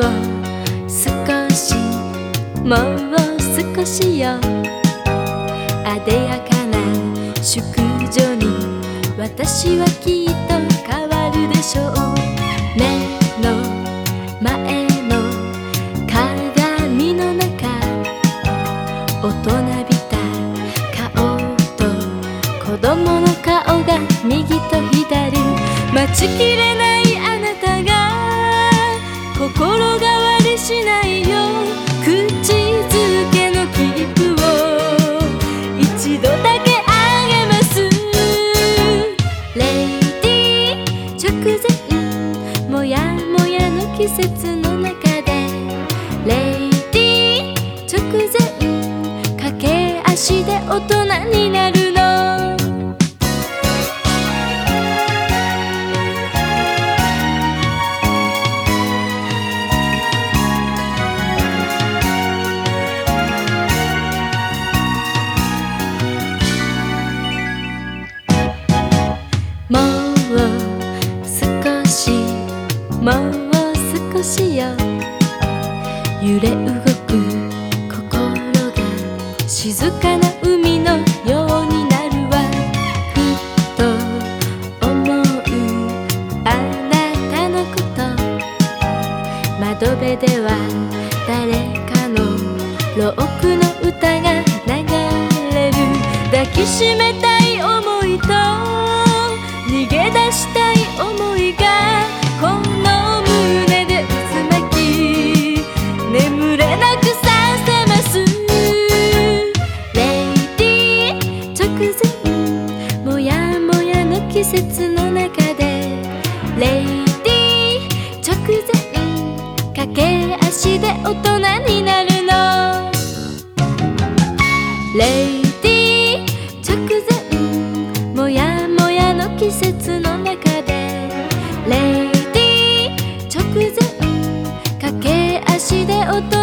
もう少しもう少しよあでやかな淑女に私はきっと変わるでしょう。目の前の鏡の中大人びた顔と子供の顔が右と左。待ちきれない心変わりしないよ。口づけの切符を一度だけあげます。レイディー直前もやもやの季節の中で。レイディー直前駆け足で大人になる。揺れ動く心が静かな海のようになるわ。ふっと思うあなたのこと。窓辺では誰かのロックの歌が流れる。抱きしめたいィー直前もやもやの季節の中でレイディー直前駆け足で大人になるのレイディー直前もやもやの季節の中でレイディー直前駆け足で大人